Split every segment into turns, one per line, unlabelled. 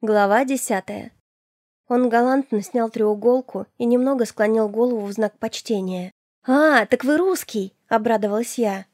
Глава десятая. Он галантно снял треуголку и немного склонил голову в знак почтения. «А, так вы русский!» — обрадовалась я.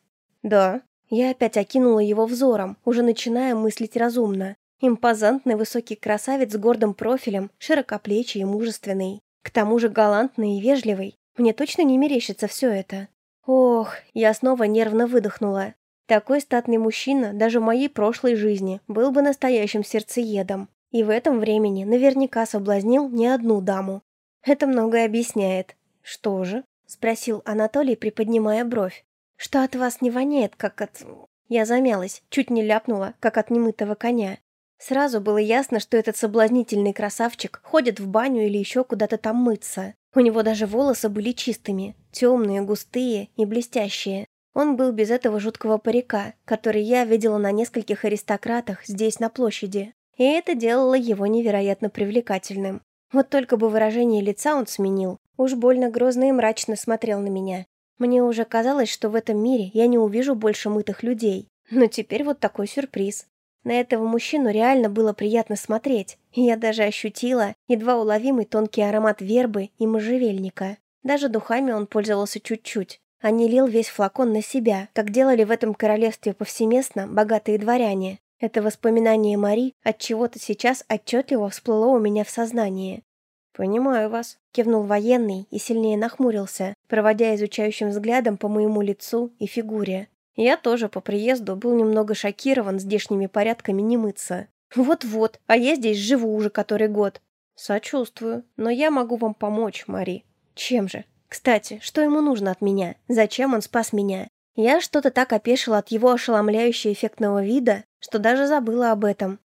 «Да». Я опять окинула его взором, уже начиная мыслить разумно. Импозантный высокий красавец с гордым профилем, широкоплечий и мужественный. К тому же галантный и вежливый. Мне точно не мерещится все это. Ох, я снова нервно выдохнула. Такой статный мужчина даже в моей прошлой жизни был бы настоящим сердцеедом. И в этом времени наверняка соблазнил не одну даму. Это многое объясняет. Что же? Спросил Анатолий, приподнимая бровь. Что от вас не воняет, как от... Я замялась, чуть не ляпнула, как от немытого коня. Сразу было ясно, что этот соблазнительный красавчик ходит в баню или еще куда-то там мыться. У него даже волосы были чистыми, темные, густые и блестящие. Он был без этого жуткого парика, который я видела на нескольких аристократах здесь на площади и это делало его невероятно привлекательным. Вот только бы выражение лица он сменил. Уж больно грозно и мрачно смотрел на меня. Мне уже казалось, что в этом мире я не увижу больше мытых людей. Но теперь вот такой сюрприз. На этого мужчину реально было приятно смотреть, я даже ощутила едва уловимый тонкий аромат вербы и можжевельника. Даже духами он пользовался чуть-чуть, а не лил весь флакон на себя, как делали в этом королевстве повсеместно богатые дворяне. Это воспоминание Мари от чего-то сейчас отчетливо всплыло у меня в сознании. «Понимаю вас», — кивнул военный и сильнее нахмурился, проводя изучающим взглядом по моему лицу и фигуре. Я тоже по приезду был немного шокирован здешними порядками не мыться. Вот-вот, а я здесь живу уже который год. Сочувствую, но я могу вам помочь, Мари. Чем же? Кстати, что ему нужно от меня? Зачем он спас меня? Я что-то так опешила от его ошеломляющего эффектного вида, что даже забыла об этом.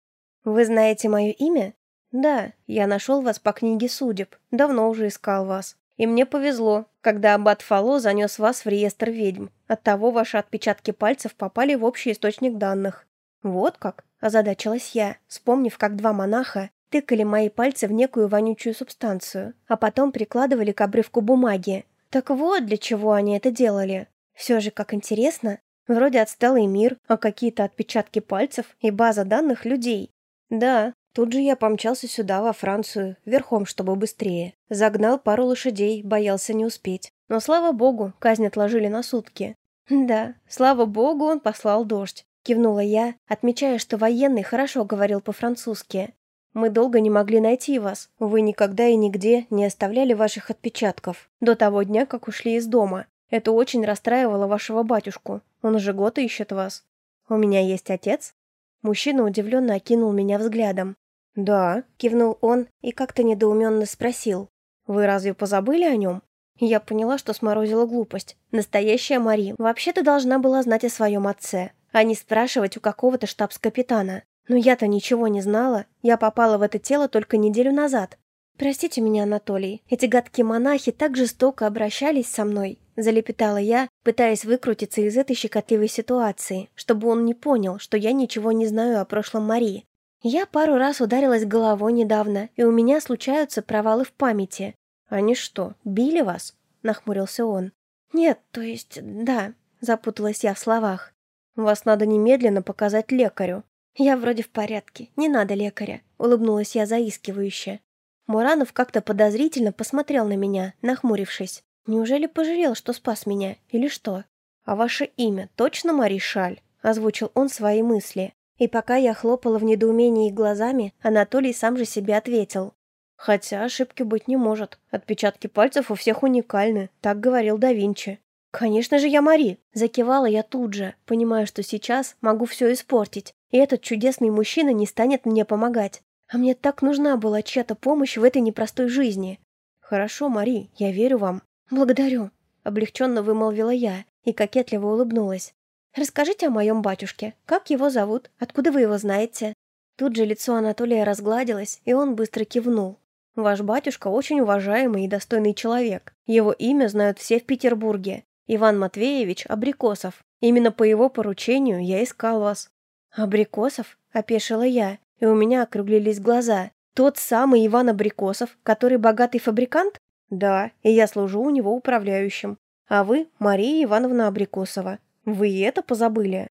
Вы знаете мое имя? Да, я нашел вас по книге судеб, давно уже искал вас. И мне повезло, когда аббат Фало занес вас в реестр ведьм. Оттого ваши отпечатки пальцев попали в общий источник данных. Вот как, озадачилась я, вспомнив, как два монаха тыкали мои пальцы в некую вонючую субстанцию, а потом прикладывали к обрывку бумаги. Так вот, для чего они это делали. Все же, как интересно, вроде отсталый мир, а какие-то отпечатки пальцев и база данных людей. Да, тут же я помчался сюда, во Францию, верхом, чтобы быстрее. Загнал пару лошадей, боялся не успеть. Но, слава богу, казнь отложили на сутки. Да, слава богу, он послал дождь. Кивнула я, отмечая, что военный хорошо говорил по-французски. Мы долго не могли найти вас. Вы никогда и нигде не оставляли ваших отпечатков. До того дня, как ушли из дома. Это очень расстраивало вашего батюшку. Он уже год ищет вас. У меня есть отец?» Мужчина удивленно окинул меня взглядом. «Да», — кивнул он и как-то недоуменно спросил. «Вы разве позабыли о нем?» Я поняла, что сморозила глупость. Настоящая Мари вообще-то должна была знать о своем отце, а не спрашивать у какого-то штабс-капитана. Но я-то ничего не знала. Я попала в это тело только неделю назад. «Простите меня, Анатолий, эти гадкие монахи так жестоко обращались со мной», – залепетала я, пытаясь выкрутиться из этой щекотливой ситуации, чтобы он не понял, что я ничего не знаю о прошлом Марии. Я пару раз ударилась головой недавно, и у меня случаются провалы в памяти. «Они что, били вас?» – нахмурился он. «Нет, то есть, да», – запуталась я в словах. «Вас надо немедленно показать лекарю». «Я вроде в порядке, не надо лекаря», – улыбнулась я заискивающе. Муранов как-то подозрительно посмотрел на меня, нахмурившись. Неужели пожалел, что спас меня, или что? «А ваше имя точно Мари Шаль?» – озвучил он свои мысли. И пока я хлопала в недоумении глазами, Анатолий сам же себе ответил. «Хотя ошибки быть не может. Отпечатки пальцев у всех уникальны», – так говорил да Винчи. «Конечно же я Мари!» – закивала я тут же, понимая, что сейчас могу все испортить, и этот чудесный мужчина не станет мне помогать. А мне так нужна была чья-то помощь в этой непростой жизни. Хорошо, Мари, я верю вам. Благодарю. Облегченно вымолвила я и кокетливо улыбнулась. Расскажите о моем батюшке. Как его зовут? Откуда вы его знаете? Тут же лицо Анатолия разгладилось, и он быстро кивнул. Ваш батюшка очень уважаемый и достойный человек. Его имя знают все в Петербурге. Иван Матвеевич Абрикосов. Именно по его поручению я искал вас. Абрикосов? Опешила я и у меня округлились глаза. Тот самый Иван Абрикосов, который богатый фабрикант? Да, и я служу у него управляющим. А вы Мария Ивановна Абрикосова. Вы и это позабыли?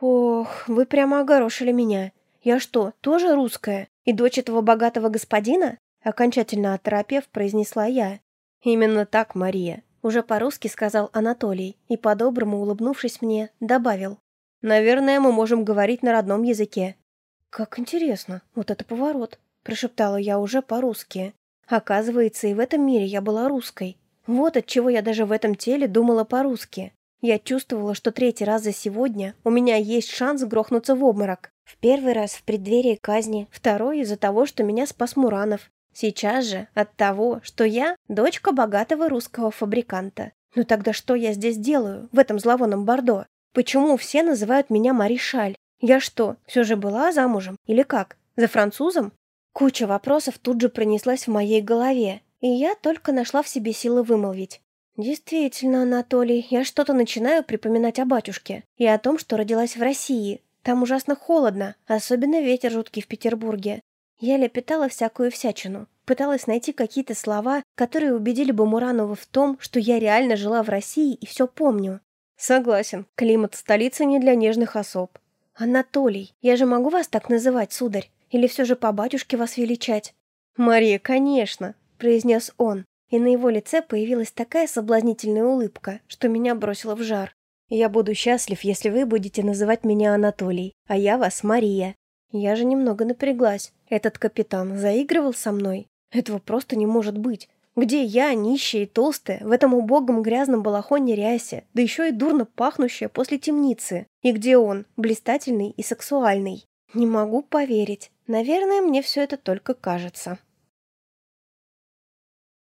Ох, вы прямо огорошили меня. Я что, тоже русская? И дочь этого богатого господина?» Окончательно оторопев, произнесла я. «Именно так, Мария», — уже по-русски сказал Анатолий и, по-доброму улыбнувшись мне, добавил. «Наверное, мы можем говорить на родном языке». «Как интересно, вот это поворот», — прошептала я уже по-русски. Оказывается, и в этом мире я была русской. Вот от чего я даже в этом теле думала по-русски. Я чувствовала, что третий раз за сегодня у меня есть шанс грохнуться в обморок. В первый раз в преддверии казни, второй из-за того, что меня спас Муранов. Сейчас же от того, что я дочка богатого русского фабриканта. Ну тогда что я здесь делаю, в этом зловонном Бордо? Почему все называют меня Маришаль? Я что, все же была замужем? Или как? За французом? Куча вопросов тут же пронеслась в моей голове, и я только нашла в себе силы вымолвить. «Действительно, Анатолий, я что-то начинаю припоминать о батюшке и о том, что родилась в России. Там ужасно холодно, особенно ветер жуткий в Петербурге. Я лепетала всякую всячину, пыталась найти какие-то слова, которые убедили бы Муранова в том, что я реально жила в России и все помню. Согласен, климат столицы не для нежных особ. Анатолий, я же могу вас так называть, сударь? Или все же по батюшке вас величать? Мария, конечно, произнес он, и на его лице появилась такая соблазнительная улыбка, что меня бросило в жар. «Я буду счастлив, если вы будете называть меня Анатолий, а я вас Мария». Я же немного напряглась. Этот капитан заигрывал со мной? Этого просто не может быть. Где я, нищая и толстая, в этом убогом грязном балахоне рясе, да еще и дурно пахнущая после темницы? И где он, блистательный и сексуальный? Не могу поверить. Наверное, мне все это только кажется.